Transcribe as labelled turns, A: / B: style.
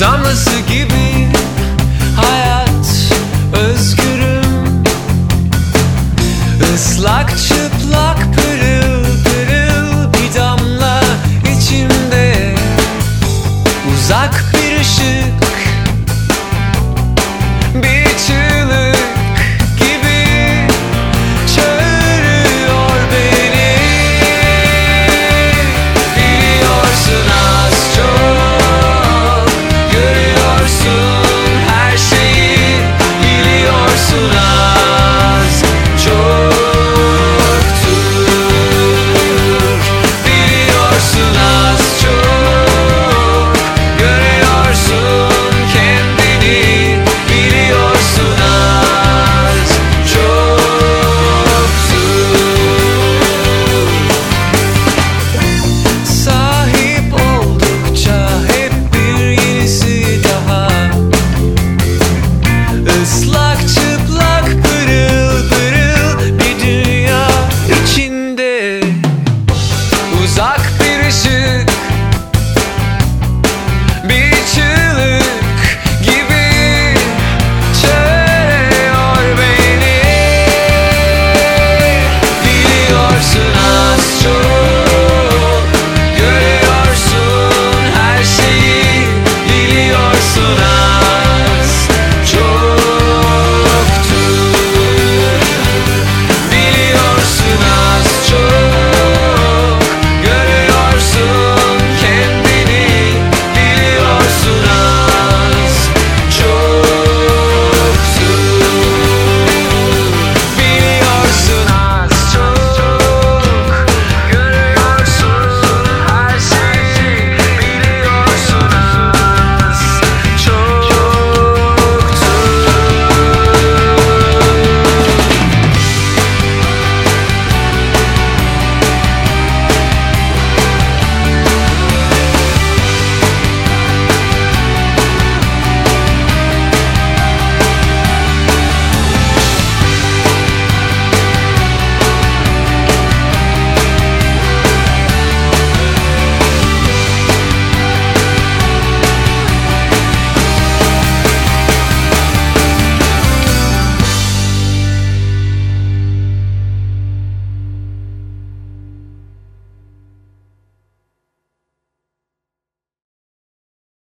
A: Damlası gibi hayat özgürüm. Islak çık Uzak bir ışık.